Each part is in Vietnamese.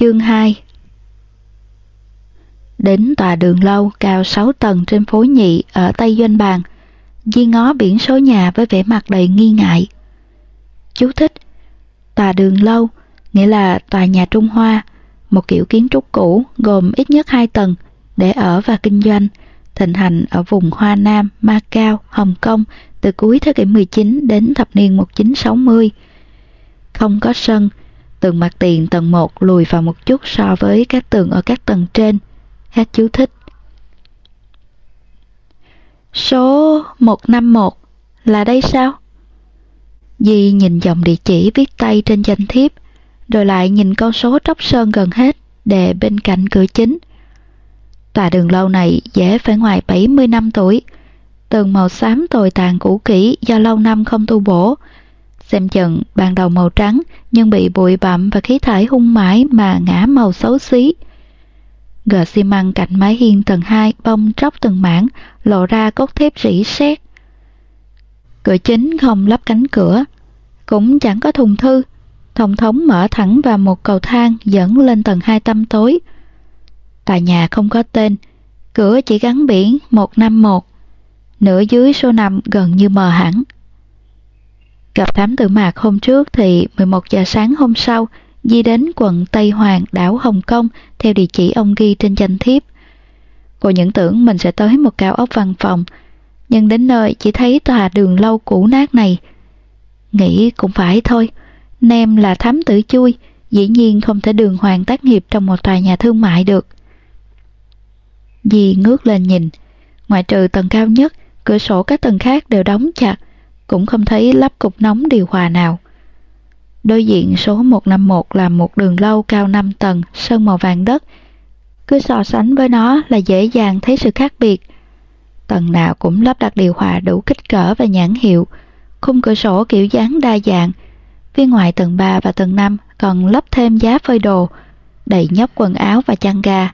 Chương 2 Đến tòa đường lâu cao 6 tầng trên phố nhị ở Tây Doanh Bàn, Di ngó biển số nhà với vẻ mặt đầy nghi ngại. Chú thích Tòa đường lâu nghĩa là tòa nhà Trung Hoa, một kiểu kiến trúc cũ gồm ít nhất hai tầng để ở và kinh doanh, thịnh hành ở vùng Hoa Nam, Macau, Hồng Kông từ cuối thế kỷ 19 đến thập niên 1960. Không có sân, tường mặt tiền tầng 1 lùi vào một chút so với các tường ở các tầng trên. Hết chú thích. Số 151 là đây sao? Di nhìn dòng địa chỉ viết tay trên danh thiếp, rồi lại nhìn con số tróc sơn gần hết, để bên cạnh cửa chính. Tòa đường lâu này dễ phải ngoài 70 năm tuổi, tường màu xám tồi tàn cũ kỹ do lâu năm không tu bổ. Xem chừng ban đầu màu trắng nhưng bị bụi bặm và khí thải hung mãi mà ngã màu xấu xí. Gờ xi măng cạnh mái hiên tầng 2 bong tróc từng mảng, lộ ra cốt thép rỉ sét. Cửa chính không lắp cánh cửa, cũng chẳng có thùng thư. Thông thống mở thẳng vào một cầu thang dẫn lên tầng 2 tăm tối. Tòa nhà không có tên, cửa chỉ gắn biển 151, nửa dưới số nằm gần như mờ hẳn. Gặp thám tử mạc hôm trước thì 11 giờ sáng hôm sau, Di đến quận Tây Hoàng, đảo Hồng Kông theo địa chỉ ông ghi trên danh thiếp. Cô những tưởng mình sẽ tới một cao ốc văn phòng, nhưng đến nơi chỉ thấy tòa đường lâu cũ nát này. Nghĩ cũng phải thôi, Nem là thám tử chui, dĩ nhiên không thể đường hoàng tác nghiệp trong một tòa nhà thương mại được. Di ngước lên nhìn, ngoại trừ tầng cao nhất, cửa sổ các tầng khác đều đóng chặt, cũng không thấy lắp cục nóng điều hòa nào. Đối diện số 151 là một đường lâu cao 5 tầng, sơn màu vàng đất. Cứ so sánh với nó là dễ dàng thấy sự khác biệt. Tầng nào cũng lắp đặt điều hòa đủ kích cỡ và nhãn hiệu, khung cửa sổ kiểu dáng đa dạng. Phía ngoài tầng 3 và tầng 5 còn lắp thêm giá phơi đồ, đầy nhóc quần áo và chăn ga.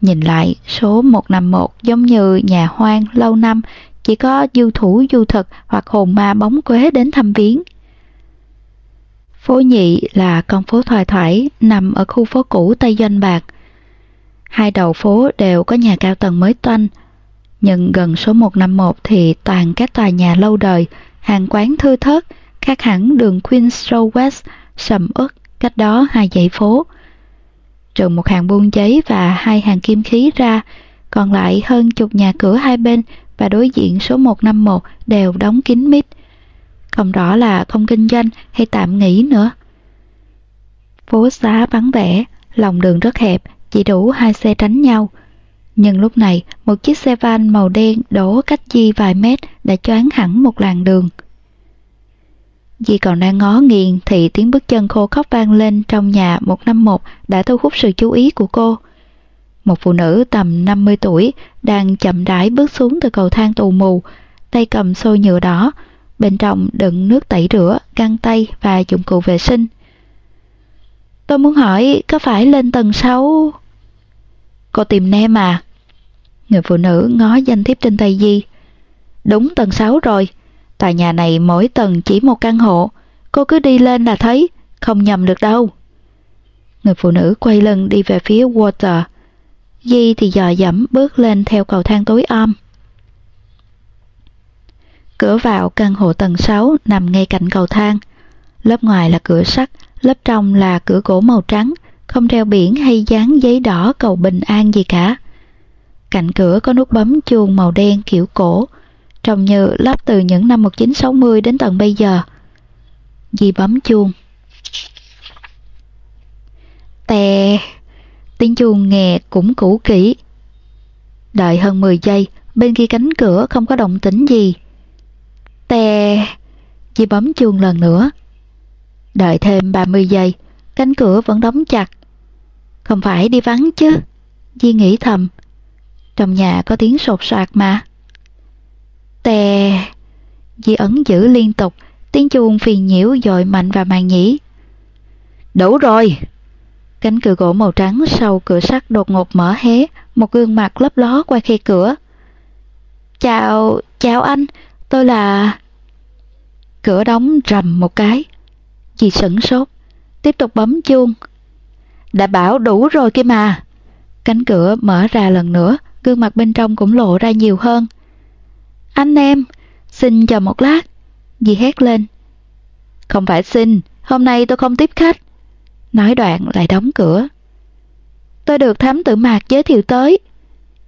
Nhìn lại, số 151 giống như nhà hoang lâu năm, chỉ có du thủ du thực hoặc hồn ma bóng quế đến thăm viếng. Phố nhị là con phố thoải thoải nằm ở khu phố cũ Tây Doanh Bạc. Hai đầu phố đều có nhà cao tầng mới toanh, nhưng gần số 151 thì toàn các tòa nhà lâu đời, hàng quán thưa thớt, khác hẳn đường Queen's Road West sầm uất cách đó hai dãy phố. Trừ một hàng buôn giấy và hai hàng kim khí ra, còn lại hơn chục nhà cửa hai bên và đối diện số 151 đều đóng kín mít không rõ là không kinh doanh hay tạm nghỉ nữa. Phố xá vắng vẻ, lòng đường rất hẹp, chỉ đủ hai xe tránh nhau. Nhưng lúc này, một chiếc xe van màu đen đổ cách Di vài mét đã choáng hẳn một làn đường. Di còn đang ngó nghiền thì tiếng bước chân khô khóc vang lên trong nhà 151 đã thu hút sự chú ý của cô. Một phụ nữ tầm 50 tuổi đang chậm rãi bước xuống từ cầu thang tù mù, tay cầm xô nhựa đỏ, bên trong đựng nước tẩy rửa, găng tay và dụng cụ vệ sinh. Tôi muốn hỏi có phải lên tầng 6? Cô tìm Nem à? Người phụ nữ ngó danh thiếp trên tay Di. Đúng tầng 6 rồi. Tòa nhà này mỗi tầng chỉ một căn hộ. Cô cứ đi lên là thấy, không nhầm được đâu. Người phụ nữ quay lưng đi về phía Water. Di thì dò dẫm bước lên theo cầu thang tối om. Cửa vào căn hộ tầng 6 nằm ngay cạnh cầu thang. Lớp ngoài là cửa sắt, lớp trong là cửa gỗ màu trắng, không treo biển hay dán giấy đỏ cầu bình an gì cả. Cạnh cửa có nút bấm chuông màu đen kiểu cổ, trông như lắp từ những năm 1960 đến tận bây giờ. Di bấm chuông. Tè, tiếng chuông nghe cũng cũ kỹ. Đợi hơn 10 giây, bên kia cánh cửa không có động tĩnh gì. Tè, Di bấm chuông lần nữa. Đợi thêm 30 giây, cánh cửa vẫn đóng chặt. Không phải đi vắng chứ, Di nghĩ thầm. Trong nhà có tiếng sột soạt mà. Tè, Di ấn giữ liên tục, tiếng chuông phiền nhiễu dội mạnh vào màn nhĩ. Đủ rồi! Cánh cửa gỗ màu trắng sau cửa sắt đột ngột mở hé, một gương mặt lấp ló qua khe cửa. Chào, chào anh, Tôi là... Cửa đóng rầm một cái. chị sửng sốt, tiếp tục bấm chuông. Đã bảo đủ rồi kia mà. Cánh cửa mở ra lần nữa, gương mặt bên trong cũng lộ ra nhiều hơn. Anh em, xin chờ một lát. Dì hét lên. Không phải xin, hôm nay tôi không tiếp khách. Nói đoạn lại đóng cửa. Tôi được thám tử mạc giới thiệu tới.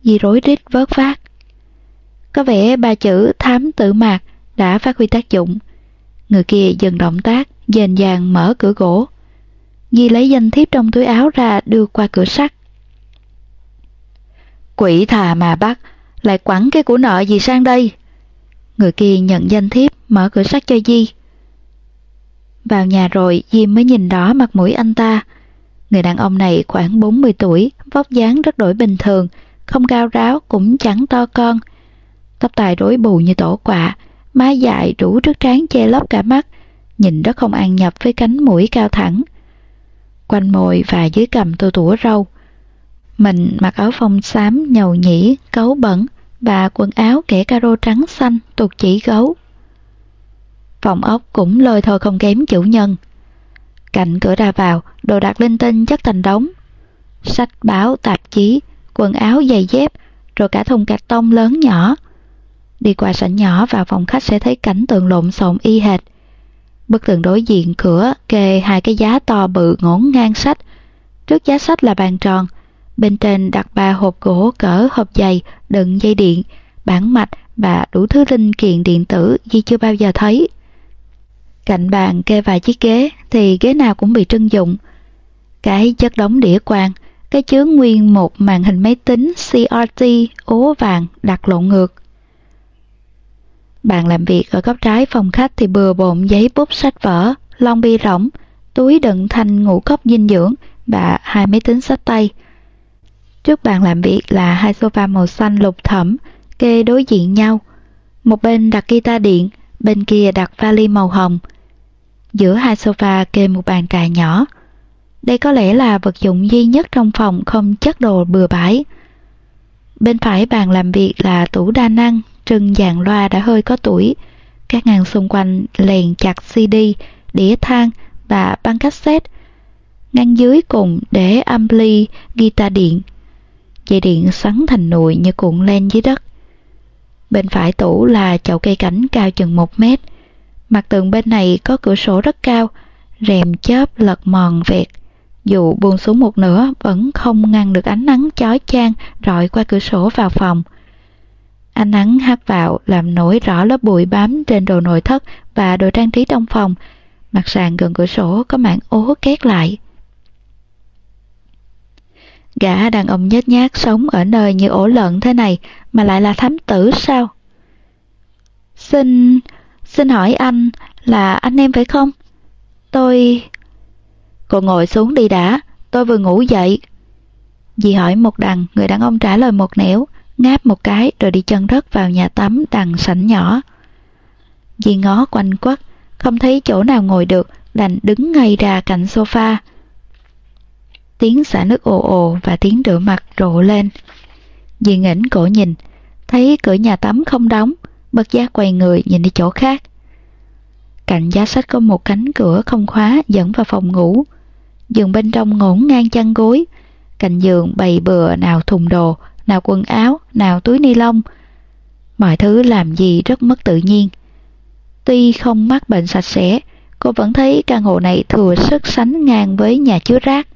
Dì rối rít vớt phát. Có vẻ ba chữ thám tử mạc đã phát huy tác dụng. Người kia dừng động tác, dền dàng mở cửa gỗ. Dì lấy danh thiếp trong túi áo ra đưa qua cửa sắt. Quỷ thà mà bắt, lại quẳng cái của nợ gì sang đây? Người kia nhận danh thiếp, mở cửa sắt cho Di. Vào nhà rồi, diêm mới nhìn rõ mặt mũi anh ta. Người đàn ông này khoảng 40 tuổi, vóc dáng rất đổi bình thường, không cao ráo cũng chẳng to con. Tóc tài rối bù như tổ quạ, mái dài rủ trước trán che lấp cả mắt, nhìn rất không ăn nhập với cánh mũi cao thẳng. Quanh môi và dưới cầm tôi tủa râu. Mình mặc áo phông xám nhầu nhĩ, cấu bẩn và quần áo kẻ caro trắng xanh tuột chỉ gấu. Phòng ốc cũng lôi thôi không kém chủ nhân. Cạnh cửa ra vào, đồ đạc linh tinh chất thành đống. Sách báo, tạp chí, quần áo, giày dép, rồi cả thùng cạc tông lớn nhỏ. Đi qua sảnh nhỏ vào phòng khách sẽ thấy cảnh tượng lộn xộn y hệt. Bức tường đối diện cửa kề hai cái giá to bự ngổn ngang sách. Trước giá sách là bàn tròn, bên trên đặt ba hộp gỗ cỡ hộp dày đựng dây điện, bản mạch và đủ thứ linh kiện điện tử Di chưa bao giờ thấy. Cạnh bàn kê vài chiếc ghế thì ghế nào cũng bị trưng dụng. Cái chất đóng đĩa quang, cái chứa nguyên một màn hình máy tính CRT ố vàng đặt lộn ngược. Bàn làm việc ở góc trái phòng khách thì bừa bộn giấy bút sách vở, lon bi rỗng, túi đựng thanh ngũ cốc dinh dưỡng và hai máy tính sách tay. Trước bàn làm việc là hai sofa màu xanh lục thẫm, kê đối diện nhau. Một bên đặt guitar điện, bên kia đặt vali màu hồng. Giữa hai sofa kê một bàn trà nhỏ. Đây có lẽ là vật dụng duy nhất trong phòng không chất đồ bừa bãi. Bên phải bàn làm việc là tủ đa năng, trưng dàn loa đã hơi có tuổi. Các ngăn xung quanh lèn chặt CD, đĩa than và băng cassette. Ngăn dưới cùng để ampli, guitar điện. Dây điện xoắn thành nụi như cuộn len dưới đất. Bên phải tủ là chậu cây cảnh cao chừng một mét. Mặt tường bên này có cửa sổ rất cao, rèm chớp lật mòn vẹt. Dù buông xuống một nửa vẫn không ngăn được ánh nắng chói chang rọi qua cửa sổ vào phòng. Ánh nắng hắt vào làm nổi rõ lớp bụi bám trên đồ nội thất và đồ trang trí trong phòng. Mặt sàn gần cửa sổ có mảng ố két lại. Gã đàn ông nhét nhát sống ở nơi như ổ lợn thế này mà lại là thám tử sao? Xin xin hỏi anh là anh em phải không? Tôi... Cô ngồi xuống đi đã, tôi vừa ngủ dậy. Dì hỏi một đằng, người đàn ông trả lời một nẻo, ngáp một cái rồi đi chân đất vào nhà tắm đằng sảnh nhỏ. Dì ngó quanh quất, không thấy chỗ nào ngồi được, đành đứng ngay ra cạnh sofa. Tiếng xả nước ồ ồ và tiếng rửa mặt rộ lên. Dì ngẩng cổ nhìn, thấy cửa nhà tắm không đóng, bất giác quay người nhìn đi chỗ khác. Cạnh giá sách có một cánh cửa không khóa dẫn vào phòng ngủ. Giường bên trong ngổn ngang chăn gối, cạnh giường bày bừa nào thùng đồ, nào quần áo, nào túi ni lông. Mọi thứ làm gì rất mất tự nhiên. Tuy không mắc bệnh sạch sẽ, cô vẫn thấy căn hộ này thừa sức sánh ngang với nhà chứa rác.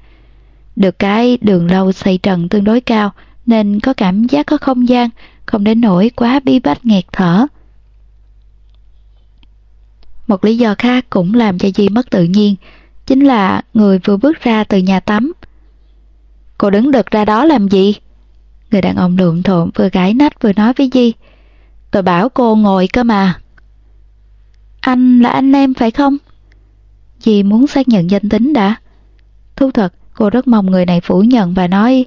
Được cái đường lâu xây trần tương đối cao nên có cảm giác có không gian, không đến nỗi quá bí bách nghẹt thở. Một lý do khác cũng làm cho Di mất tự nhiên, chính là người vừa bước ra từ nhà tắm. Cô đứng đực ra đó làm gì? Người đàn ông lượm thộm vừa gãi nách vừa nói với Di. Tôi bảo cô ngồi cơ mà. Anh là anh em phải không? Di muốn xác nhận danh tính đã. Thu thật, cô rất mong người này phủ nhận và nói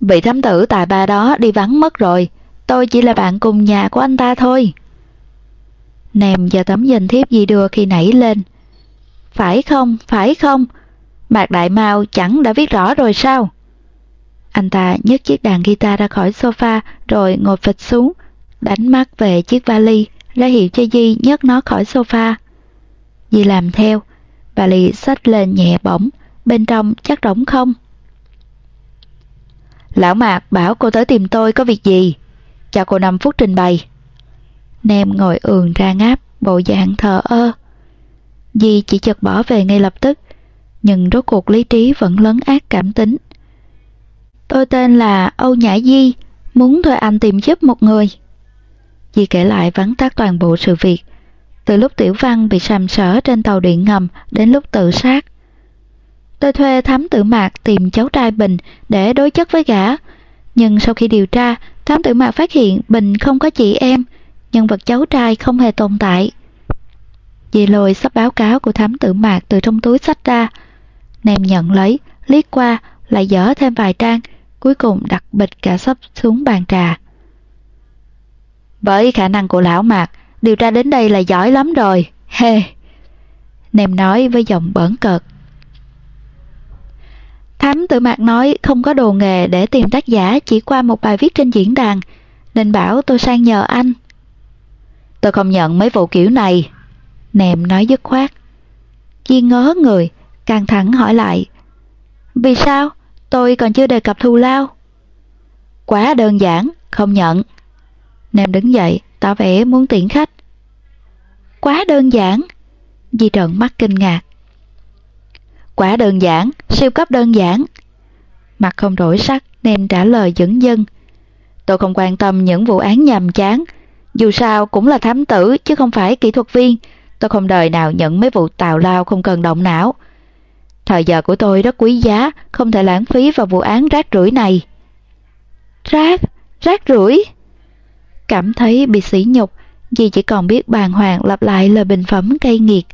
Vị thám tử tài ba đó đi vắng mất rồi. Tôi chỉ là bạn cùng nhà của anh ta thôi. Nèm và tấm danh thiếp gì đưa khi nảy lên. Phải không, phải không? Mạc Đại Mao chẳng đã viết rõ rồi sao? Anh ta nhấc chiếc đàn guitar ra khỏi sofa rồi ngồi phịch xuống, đánh mắt về chiếc vali, ra hiệu cho Di nhấc nó khỏi sofa. Di làm theo, vali xách lên nhẹ bỗng bên trong chắc rỗng không. Lão Mạc bảo cô tới tìm tôi có việc gì? Cho cô 5 phút trình bày. Nem ngồi ườn ra ngáp, bộ dạng thờ ơ. Di chỉ chợt bỏ về ngay lập tức, nhưng rốt cuộc lý trí vẫn lấn ác cảm tính. Tôi tên là Âu Nhã Di, muốn thuê anh tìm giúp một người. Di kể lại vắn tắt toàn bộ sự việc, từ lúc Tiểu Văn bị sàm sở trên tàu điện ngầm đến lúc tự sát. Tôi thuê thám tử mạc tìm cháu trai Bình để đối chất với gã, nhưng sau khi điều tra, thám tử mạc phát hiện Bình không có chị em, nhân vật cháu trai không hề tồn tại. Dì lôi sắp báo cáo của thám tử mạc từ trong túi sách ra. Nem nhận lấy, liếc qua, lại dở thêm vài trang, cuối cùng đặt bịch cả sắp xuống bàn trà. Với khả năng của lão mạc, điều tra đến đây là giỏi lắm rồi, hê. Nem nói với giọng bẩn cợt. Thám tử mạc nói không có đồ nghề để tìm tác giả chỉ qua một bài viết trên diễn đàn, nên bảo tôi sang nhờ anh. Tôi không nhận mấy vụ kiểu này. Nèm nói dứt khoát. Chi ngớ người, càng thẳng hỏi lại. Vì sao? Tôi còn chưa đề cập thù lao. Quá đơn giản, không nhận. Nèm đứng dậy, tỏ vẻ muốn tiễn khách. Quá đơn giản. Di trợn mắt kinh ngạc. Quá đơn giản, siêu cấp đơn giản. Mặt không đổi sắc, nem trả lời dẫn dưng. Tôi không quan tâm những vụ án nhàm chán, dù sao cũng là thám tử chứ không phải kỹ thuật viên. Tôi không đời nào nhận mấy vụ tào lao không cần động não. Thời giờ của tôi rất quý giá, không thể lãng phí vào vụ án rác rưởi này. Rác? Rác rưởi? Cảm thấy bị sỉ nhục, Dì chỉ còn biết bàng hoàng lặp lại lời bình phẩm cay nghiệt.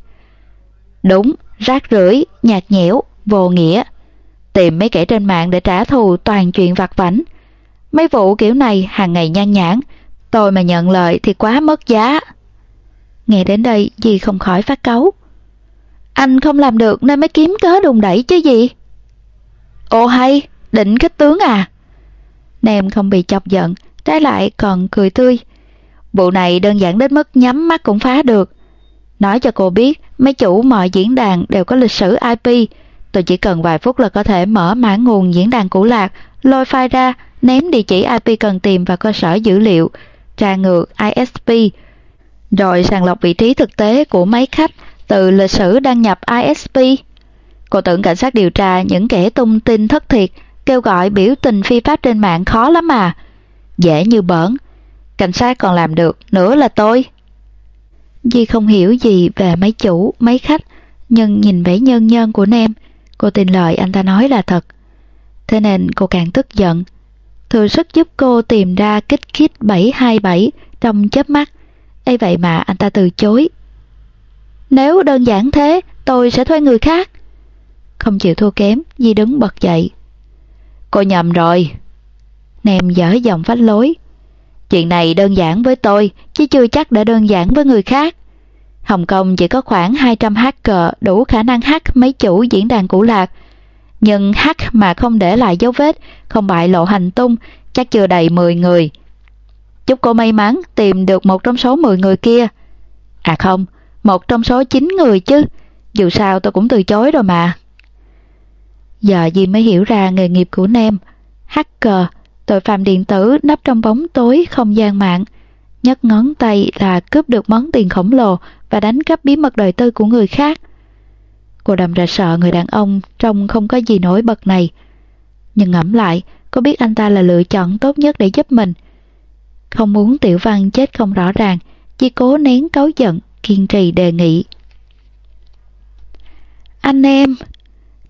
Đúng, rác rưởi, nhạt nhẽo, vô nghĩa. Tìm mấy kẻ trên mạng để trả thù toàn chuyện vặt vảnh. Mấy vụ kiểu này hàng ngày nhan nhãn, tôi mà nhận lời thì quá mất giá. Nghe đến đây dì không khỏi phát cáu. Anh không làm được nên mới kiếm cớ đùng đẩy chứ gì. Ồ hay, định khích tướng à? Nem không bị chọc giận, trái lại còn cười tươi. Vụ này đơn giản đến mức nhắm mắt cũng phá được. Nói cho cô biết, mấy chủ mọi diễn đàn đều có lịch sử IP. Tôi chỉ cần vài phút là có thể mở mã nguồn diễn đàn cũ lạc, lôi file ra, ném địa chỉ IP cần tìm vào cơ sở dữ liệu, tra ngược ISP, rồi sàng lọc vị trí thực tế của mấy khách từ lịch sử đăng nhập ISP. Cô tưởng cảnh sát điều tra những kẻ tung tin thất thiệt, kêu gọi biểu tình phi pháp trên mạng khó lắm mà. Dễ như bỡn. Cảnh sát còn làm được, nữa là tôi. Di không hiểu gì về mấy chủ, mấy khách, nhưng nhìn vẻ nhân nhân của Nem, cô tin lời anh ta nói là thật. Thế nên cô càng tức giận. Thừa sức giúp cô tìm ra kích kít 727 trong chớp mắt. ấy vậy mà anh ta từ chối. Nếu đơn giản thế, tôi sẽ thuê người khác. Không chịu thua kém, Di đứng bật dậy. Cô nhầm rồi. Nem dở giọng phách lối. Chuyện này đơn giản với tôi, chứ chưa chắc đã đơn giản với người khác. Hồng Kông chỉ có khoảng 200 hacker đủ khả năng hack mấy chủ diễn đàn cũ lạc. Nhưng hack mà không để lại dấu vết, không bại lộ hành tung, chắc chưa đầy 10 người. Chúc cô may mắn tìm được một trong số 10 người kia. À không, một trong số 9 người chứ. Dù sao tôi cũng từ chối rồi mà. Giờ gì mới hiểu ra nghề nghiệp của Nem. Hacker tội phạm điện tử nấp trong bóng tối không gian mạng. Nhấc ngón tay là cướp được món tiền khổng lồ và đánh cắp bí mật đời tư của người khác. Cô đầm ra sợ người đàn ông trông không có gì nổi bật này. Nhưng ngẫm lại, cô biết anh ta là lựa chọn tốt nhất để giúp mình. Không muốn tiểu văn chết không rõ ràng, chỉ cố nén cáu giận, kiên trì đề nghị. Anh em,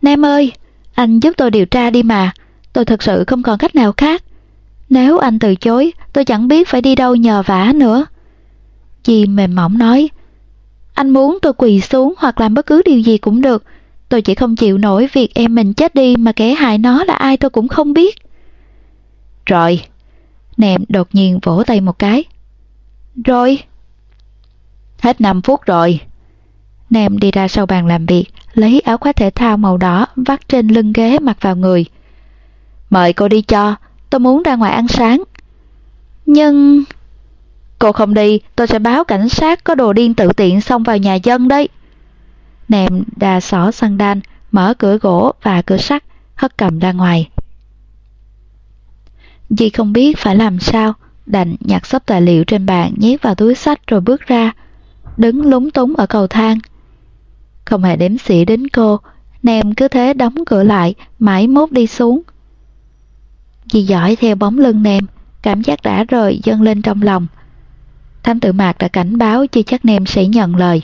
Nem ơi, anh giúp tôi điều tra đi mà, tôi thật sự không còn cách nào khác. Nếu anh từ chối, tôi chẳng biết phải đi đâu nhờ vả nữa. Chị mềm mỏng nói, anh muốn tôi quỳ xuống hoặc làm bất cứ điều gì cũng được. Tôi chỉ không chịu nổi việc em mình chết đi mà kẻ hại nó là ai tôi cũng không biết. Rồi. Nèm đột nhiên vỗ tay một cái. Rồi. Hết 5 phút rồi. Nèm đi ra sau bàn làm việc, lấy áo khoác thể thao màu đỏ vắt trên lưng ghế mặc vào người. Mời cô đi cho, tôi muốn ra ngoài ăn sáng. Nhưng... Cô không đi, tôi sẽ báo cảnh sát có đồ điên tự tiện xông vào nhà dân đấy. Nèm đà xỏ xăng đan, mở cửa gỗ và cửa sắt, hất cầm ra ngoài. Di không biết phải làm sao, đành nhặt xấp tài liệu trên bàn nhét vào túi sách rồi bước ra, đứng lúng túng ở cầu thang. Không hề đếm xỉa đến cô, Nèm cứ thế đóng cửa lại, mãi mốt đi xuống. Dì dõi theo bóng lưng Nem, cảm giác đã rời dâng lên trong lòng. Thám tử Mạc đã cảnh báo chưa chắc Nem sẽ nhận lời.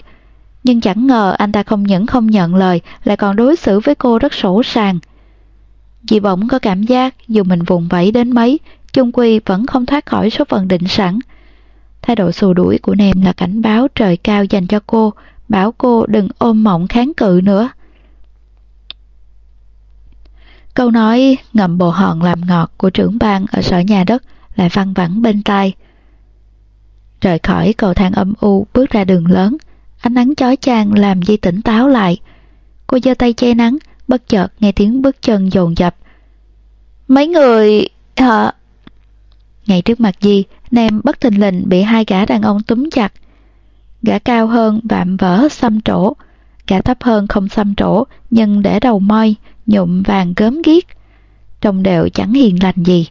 Nhưng chẳng ngờ anh ta không những không nhận lời, lại còn đối xử với cô rất sổ sàng. Dì bỗng có cảm giác dù mình vùng vẫy đến mấy, chung quy vẫn không thoát khỏi số phận định sẵn. Thái độ xù đuổi của Nem là cảnh báo trời cao dành cho cô, bảo cô đừng ôm mộng kháng cự nữa. Câu nói ngậm bồ hòn làm ngọt của trưởng ban ở sở nhà đất lại văng vẳng bên tai. Rời khỏi cầu thang âm u bước ra đường lớn, ánh nắng chói chang làm Di tỉnh táo lại. Cô giơ tay che nắng, bất chợt nghe tiếng bước chân dồn dập. Mấy người... hả? Ngay trước mặt Di, nam bất thình lình bị hai gã đàn ông túm chặt. Gã cao hơn vạm vỡ xăm trổ, gã thấp hơn không xăm trổ nhưng để đầu moi, nhụm vàng gớm ghiếc. Trông đều chẳng hiền lành gì.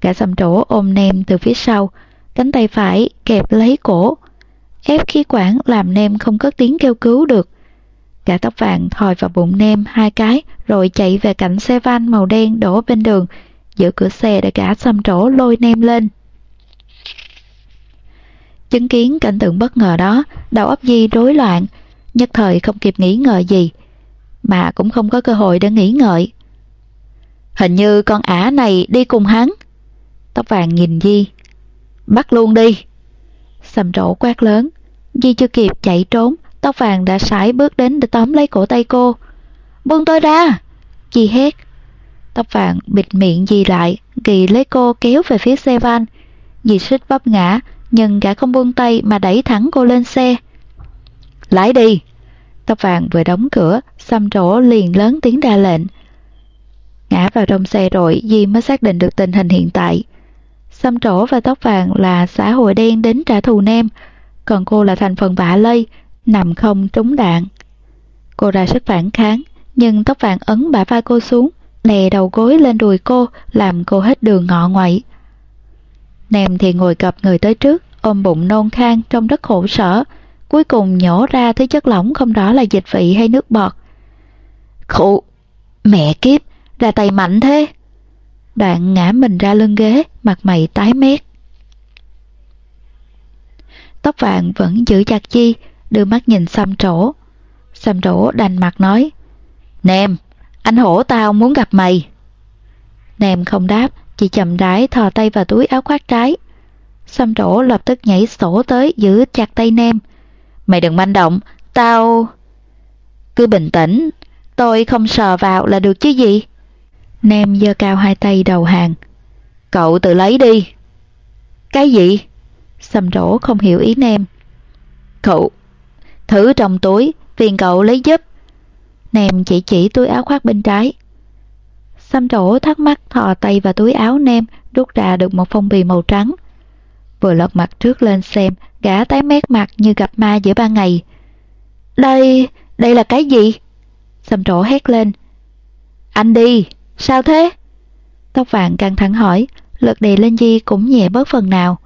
Gã xăm trổ ôm Nem từ phía sau, cánh tay phải kẹp lấy cổ. Ép khí quản làm Nem không có tiếng kêu cứu được. Gã tóc vàng thòi vào bụng Nem hai cái rồi chạy về cạnh xe van màu đen đổ bên đường, giữ cửa xe để gã xăm trổ lôi Nem lên. Chứng kiến cảnh tượng bất ngờ đó, đầu óc Di rối loạn, nhất thời không kịp nghĩ ngợi gì, mà cũng không có cơ hội để nghĩ ngợi. Hình như con ả này đi cùng hắn. Tóc vàng nhìn Di. Bắt luôn đi. Sầm rộ quát lớn. Di chưa kịp chạy trốn, tóc vàng đã sải bước đến để tóm lấy cổ tay cô. Buông tôi ra! Di hét. Tóc vàng bịt miệng Di lại, ghi lấy cô kéo về phía xe van. Di xích bắp ngã, nhưng gã không buông tay mà đẩy thẳng cô lên xe. Lái đi! Tóc vàng vừa đóng cửa, xăm trổ liền lớn tiếng ra lệnh. Ngã vào trong xe rồi Di mới xác định được tình hình hiện tại. Xăm trổ và tóc vàng là xã hội đen đến trả thù nem, còn cô là thành phần vạ lây, nằm không trúng đạn. Cô ra sức phản kháng, nhưng tóc vàng ấn bả vai cô xuống, đè đầu gối lên đùi cô, làm cô hết đường ngọ ngoại. Nem thì ngồi cập người tới trước, ôm bụng nôn khang trong rất khổ sở, cuối cùng nhổ ra thứ chất lỏng không rõ là dịch vị hay nước bọt. Khụ, mẹ kiếp, ra tay mạnh thế. Đoạn ngã mình ra lưng ghế, mặt mày tái mét. Tóc vàng vẫn giữ chặt chi, đưa mắt nhìn xăm trổ. Xăm trổ đành mặt nói, Nèm, anh hổ tao muốn gặp mày. Nèm không đáp, chỉ chậm rãi thò tay vào túi áo khoác trái. Xăm trổ lập tức nhảy sổ tới giữ chặt tay Nem. Mày đừng manh động, tao... Cứ bình tĩnh, tôi không sờ vào là được chứ gì. Nem giơ cao hai tay đầu hàng. Cậu tự lấy đi. Cái gì? Sầm rổ không hiểu ý Nem. Cậu, thử trong túi, phiền cậu lấy giúp. Nem chỉ chỉ túi áo khoác bên trái. Xăm trổ thắc mắc thò tay vào túi áo Nem, rút ra được một phong bì màu trắng. Vừa lật mặt trước lên xem, gã tái mét mặt như gặp ma giữa ban ngày. Đây, đây là cái gì? Sầm trổ hét lên. Anh đi, sao thế? Tóc vàng căng thẳng hỏi, Lực đè lên Di cũng nhẹ bớt phần nào.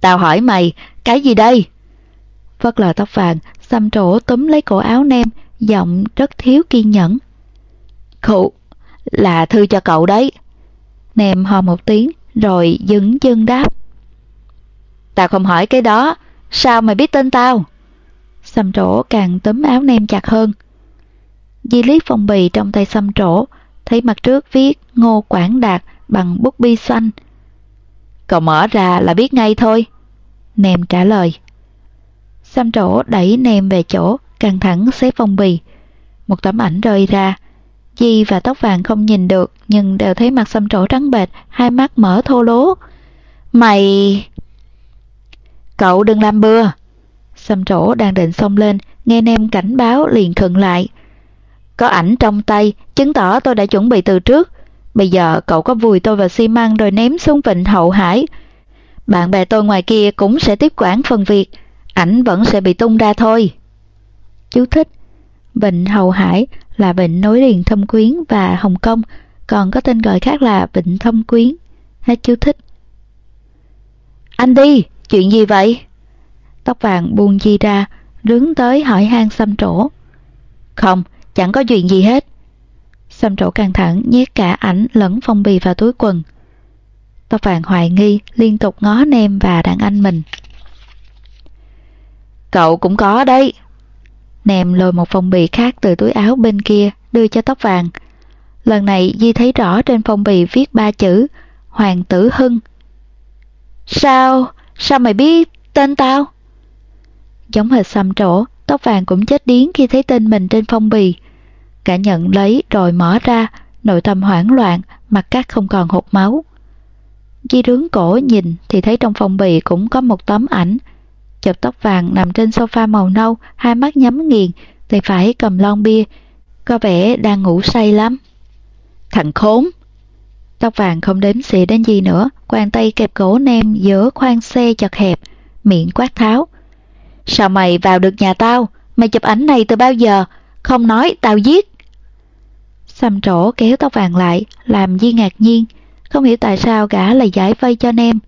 Tao hỏi mày, cái gì đây? Vất lờ tóc vàng, xăm trổ túm lấy cổ áo nem, giọng rất thiếu kiên nhẫn. Khụ, là thư cho cậu đấy. Nem hò một tiếng, rồi dứng dưng đáp. Tao không hỏi cái đó, sao mày biết tên tao? Xăm trổ càng túm áo nem chặt hơn. Di liếc phong bì trong tay xăm trổ, thấy mặt trước viết Ngô Quảng Đạt bằng bút bi xanh. Cậu mở ra là biết ngay thôi. Nem trả lời. Xăm trổ đẩy Nem về chỗ, căng thẳng xếp phong bì. Một tấm ảnh rơi ra. Di và tóc vàng không nhìn được, nhưng đều thấy mặt xăm trổ trắng bệch, hai mắt mở thô lố. Mày... Cậu đừng làm bừa. Xăm trổ đang định xông lên, nghe Nem cảnh báo liền khựng lại. Có ảnh trong tay, chứng tỏ tôi đã chuẩn bị từ trước. Bây giờ cậu có vùi tôi vào xi măng rồi ném xuống vịnh hậu hải. Bạn bè tôi ngoài kia cũng sẽ tiếp quản phần việc, ảnh vẫn sẽ bị tung ra thôi. Chú thích Vịnh Hậu Hải là vịnh nối liền Thâm Quyến và Hồng Kông, còn có tên gọi khác là Vịnh thâm Quyến. Hết chú thích. Anh đi, chuyện gì vậy? Tóc vàng buông di ra, đứng tới hỏi han xăm trổ. Không, chẳng có chuyện gì hết. Xăm trổ căng thẳng nhét cả ảnh lẫn phong bì vào túi quần. Tóc vàng hoài nghi liên tục ngó nem và đàn anh mình. Cậu cũng có đấy. Nem lôi một phong bì khác từ túi áo bên kia đưa cho tóc vàng. Lần này Di thấy rõ trên phong bì viết ba chữ Hoàng tử Hưng. Sao? Sao mày biết tên tao? Giống hệt xăm trổ, tóc vàng cũng chết điếng khi thấy tên mình trên phong bì. Cả nhận lấy rồi mở ra, nội tâm hoảng loạn, mặt cắt không còn hột máu. Di rướng cổ nhìn thì thấy trong phong bì cũng có một tấm ảnh. Chợp tóc vàng nằm trên sofa màu nâu, hai mắt nhắm nghiền, tay phải cầm lon bia. Có vẻ đang ngủ say lắm. Thằng khốn! Tóc vàng không đếm xỉa đến gì nữa, quàng tay kẹp cổ nem giữa khoang xe chật hẹp, miệng quát tháo. Sao mày vào được nhà tao? Mày chụp ảnh này từ bao giờ? Không nói, tao giết. Xăm trổ kéo tóc vàng lại, làm Di ngạc nhiên. Không hiểu tại sao gã lại giải vây cho nem.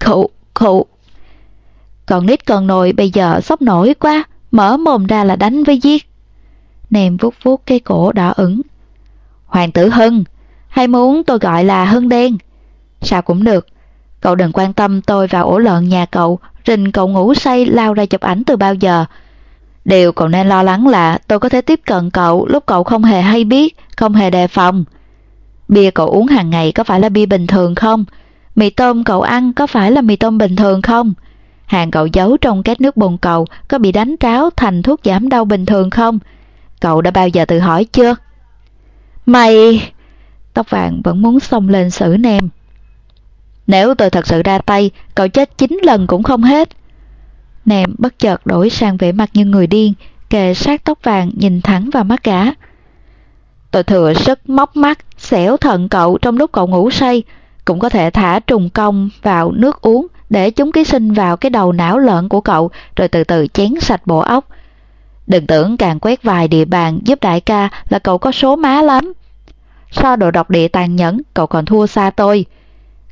Khụ, khụ. Còn nít còn nội bây giờ sốc nổi quá, mở mồm ra là đánh với giết. Nem vuốt vuốt cái cổ đỏ ửng. Hoàng tử Hưng, hay muốn tôi gọi là Hưng đen? Sao cũng được, cậu đừng quan tâm tôi vào ổ lợn nhà cậu, rình cậu ngủ say lao ra chụp ảnh từ bao giờ. Điều cậu nên lo lắng là tôi có thể tiếp cận cậu lúc cậu không hề hay biết, không hề đề phòng. Bia cậu uống hàng ngày có phải là bia bình thường không? Mì tôm cậu ăn có phải là mì tôm bình thường không? Hàng cậu giấu trong két nước bồn cầu có bị đánh tráo thành thuốc giảm đau bình thường không? Cậu đã bao giờ tự hỏi chưa? Mày... Tóc vàng vẫn muốn xông lên xử nem. Nếu tôi thật sự ra tay, cậu chết chín lần cũng không hết. Nem bất chợt đổi sang vẻ mặt như người điên, kề sát tóc vàng nhìn thẳng vào mắt gã. Tôi thừa sức móc mắt, xẻo thận cậu trong lúc cậu ngủ say, cũng có thể thả trùng công vào nước uống để chúng ký sinh vào cái đầu não lợn của cậu rồi từ từ chén sạch bộ óc. Đừng tưởng càng quét vài địa bàn giúp đại ca là cậu có số má lắm. So độ độc địa tàn nhẫn, cậu còn thua xa tôi.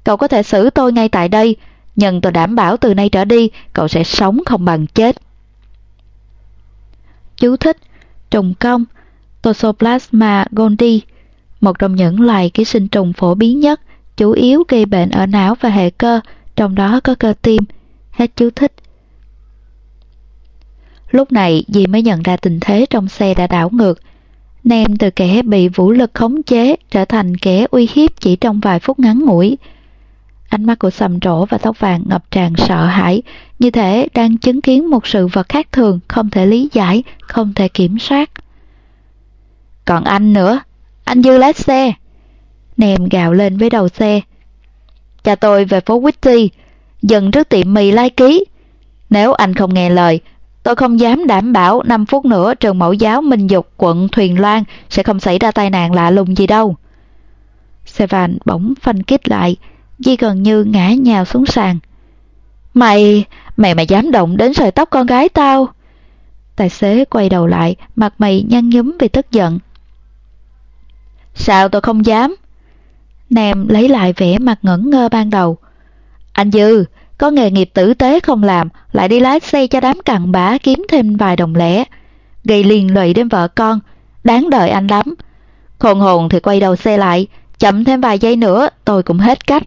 Cậu có thể xử tôi ngay tại đây, nhưng tôi đảm bảo từ nay trở đi cậu sẽ sống không bằng chết. Chú thích Trùng công Toxoplasma gondii Một trong những loài ký sinh trùng phổ biến nhất, chủ yếu gây bệnh ở não và hệ cơ, trong đó có cơ tim. Hết chú thích. Lúc này dì mới nhận ra tình thế trong xe đã đảo ngược. Nem từ kẻ bị vũ lực khống chế trở thành kẻ uy hiếp chỉ trong vài phút ngắn ngủi. Ánh mắt của sầm trổ và tóc vàng ngập tràn sợ hãi, như thể đang chứng kiến một sự vật khác thường, không thể lý giải, không thể kiểm soát. Còn anh nữa, anh dư lái xe. Nèm gào lên với đầu xe. Cha tôi về phố Whitty, dừng trước tiệm mì lai ký. Nếu anh không nghe lời, tôi không dám đảm bảo 5 phút nữa trường mẫu giáo Minh Dục quận Thuyền Loan sẽ không xảy ra tai nạn lạ lùng gì đâu. Sevan bỗng phanh kích lại, Di gần như ngã nhào xuống sàn. Mày, mày mà dám động đến sợi tóc con gái tao. Tài xế quay đầu lại, mặt mày nhăn nhúm vì tức giận. Sao tôi không dám? Nam lấy lại vẻ mặt ngẩn ngơ ban đầu. Anh Dư, có nghề nghiệp tử tế không làm, lại đi lái xe cho đám cặn bã kiếm thêm vài đồng lẻ. Gây liền lụy đến vợ con, đáng đợi anh lắm. Khôn hồn thì quay đầu xe lại, chậm thêm vài giây nữa tôi cũng hết cách.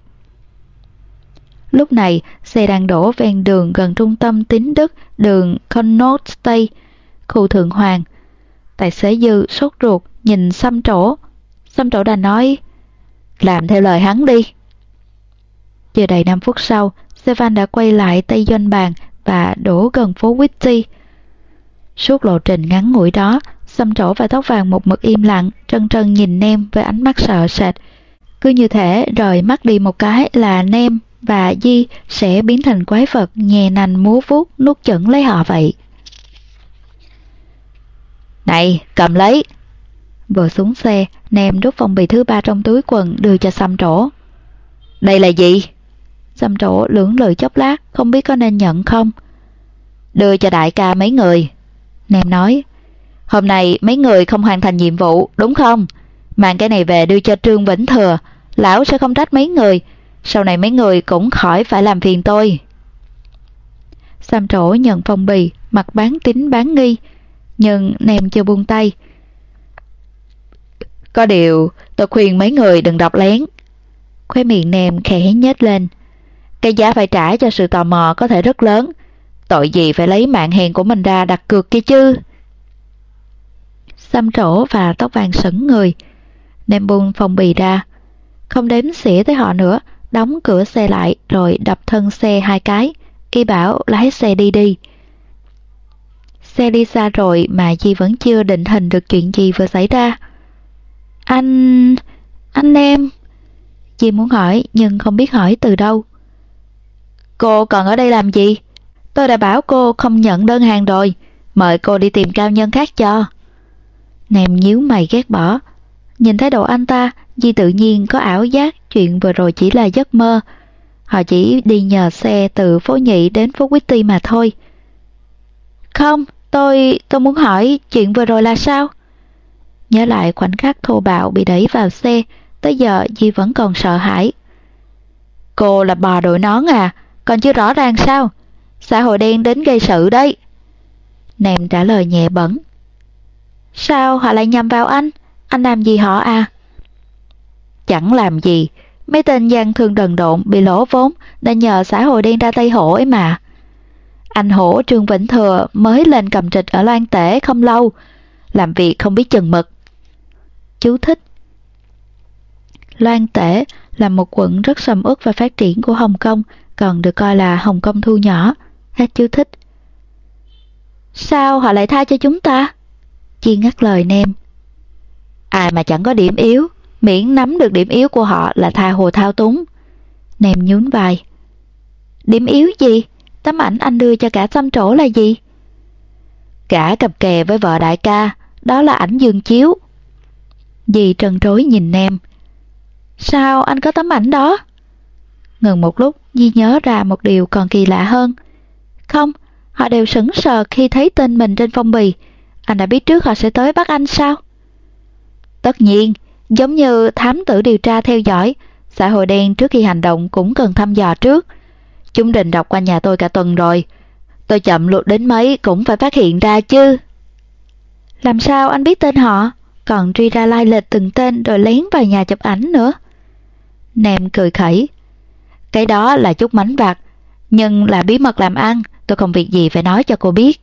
Lúc này, xe đang đổ ven đường gần trung tâm tín đức đường Connaught Tây, khu Thượng Hoàng. Tài xế Dư sốt ruột nhìn xăm trổ. Xăm trổ đã nói, làm theo lời hắn đi. Chưa đầy 5 phút sau, Stefan đã quay lại Tây Doanh Bàn và đổ gần phố Whitty. Suốt lộ trình ngắn ngủi đó, xăm trổ và tóc vàng một mực im lặng, trân trân nhìn Nem với ánh mắt sợ sệt. Cứ như thể rời mắt đi một cái là Nem và Di sẽ biến thành quái vật nhè nành múa vuốt nuốt chửng lấy họ vậy. Này, cầm lấy! Vừa xuống xe, Nem rút phong bì thứ ba trong túi quần đưa cho xăm trổ. Đây là gì? Xăm trổ lưỡng lự chốc lát, không biết có nên nhận không? Đưa cho đại ca mấy người. Nem nói, hôm nay mấy người không hoàn thành nhiệm vụ, đúng không? Mang cái này về đưa cho Trương Vĩnh Thừa, lão sẽ không trách mấy người, sau này mấy người cũng khỏi phải làm phiền tôi. Sam trổ nhận phong bì, mặt bán tính bán nghi, nhưng nem chưa buông tay. Có điều, tôi khuyên mấy người đừng đọc lén. Khóe miệng nem khẽ nhếch lên. Cái giá phải trả cho sự tò mò có thể rất lớn. Tội gì phải lấy mạng hèn của mình ra đặt cược kia chứ? Xăm trổ và tóc vàng sững người. Nem buông phong bì ra. Không đếm xỉa tới họ nữa, đóng cửa xe lại rồi đập thân xe hai cái. Y bảo lái xe đi đi. Xe đi xa rồi mà Di vẫn chưa định hình được chuyện gì vừa xảy ra. Anh... anh em... Di muốn hỏi nhưng không biết hỏi từ đâu. Cô còn ở đây làm gì? Tôi đã bảo cô không nhận đơn hàng rồi. Mời cô đi tìm cao nhân khác cho. Nèm nhíu mày ghét bỏ. Nhìn thái độ anh ta, Di tự nhiên có ảo giác chuyện vừa rồi chỉ là giấc mơ. Họ chỉ đi nhờ xe từ phố Nhị đến phố Quýt mà thôi. Không, tôi... tôi muốn hỏi chuyện vừa rồi là sao? Nhớ lại khoảnh khắc thô bạo bị đẩy vào xe, tới giờ Di vẫn còn sợ hãi. Cô là bò đội nón à, còn chưa rõ ràng sao? Xã hội đen đến gây sự đấy. Nèm trả lời nhẹ bẩn. Sao họ lại nhầm vào anh? Anh làm gì họ à? Chẳng làm gì. Mấy tên gian thương đần độn bị lỗ vốn nên nhờ xã hội đen ra tay hổ ấy mà. Anh hổ Trương Vĩnh Thừa mới lên cầm trịch ở Loan Tể không lâu. Làm việc không biết chừng mực. Chú thích Loan Tể là một quận rất sầm uất và phát triển của Hồng Kông, còn được coi là Hồng Kông thu nhỏ. Hết chú thích. Sao họ lại tha cho chúng ta? Chi ngắt lời nem. Ai mà chẳng có điểm yếu, miễn nắm được điểm yếu của họ là tha hồ thao túng. Nem nhún vai. Điểm yếu gì? Tấm ảnh anh đưa cho cả xăm trổ là gì? Cả cặp kè với vợ đại ca, đó là ảnh dương chiếu. Dì trần trối nhìn nem. Sao anh có tấm ảnh đó? Ngừng một lúc, Di nhớ ra một điều còn kỳ lạ hơn. Không, họ đều sững sờ khi thấy tên mình trên phong bì. Anh đã biết trước họ sẽ tới bắt anh sao? Tất nhiên, giống như thám tử điều tra theo dõi, xã hội đen trước khi hành động cũng cần thăm dò trước. Chúng định đọc qua nhà tôi cả tuần rồi. Tôi chậm lụt đến mấy cũng phải phát hiện ra chứ. Làm sao anh biết tên họ? Còn truy ra lai lịch từng tên rồi lén vào nhà chụp ảnh nữa. Nèm cười khẩy. Cái đó là chút mánh vặt, nhưng là bí mật làm ăn, tôi không việc gì phải nói cho cô biết.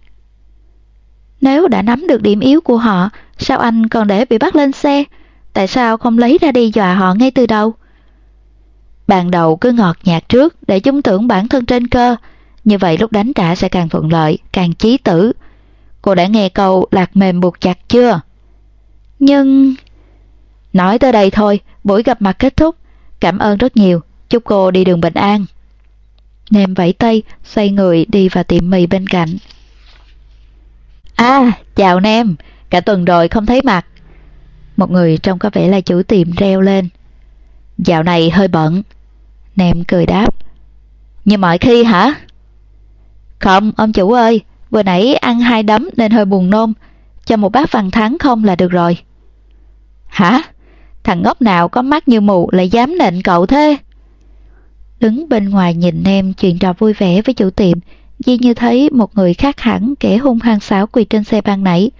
Nếu đã nắm được điểm yếu của họ, sao anh còn để bị bắt lên xe? Tại sao không lấy ra đi dọa họ ngay từ đầu? Ban đầu cứ ngọt nhạt trước để chúng tưởng bản thân trên cơ, như vậy lúc đánh trả sẽ càng thuận lợi, càng chí tử. Cô đã nghe câu lạc mềm buộc chặt chưa? Nhưng... Nói tới đây thôi, buổi gặp mặt kết thúc. Cảm ơn rất nhiều, chúc cô đi đường bình an. Nem vẫy tay, xoay người đi vào tiệm mì bên cạnh. À, chào Nem, cả tuần rồi không thấy mặt. Một người trông có vẻ là chủ tiệm reo lên. Dạo này hơi bận. Nem cười đáp. Như mọi khi hả? Không, ông chủ ơi, vừa nãy ăn hai đấm nên hơi buồn nôn. Cho một bát vàng thắng không là được rồi. Hả? Thằng ngốc nào có mắt như mù lại dám nịnh cậu thế? Đứng bên ngoài nhìn em chuyện trò vui vẻ với chủ tiệm, Di như thấy một người khác hẳn kẻ hung hăng xáo quỳ trên xe ban nãy.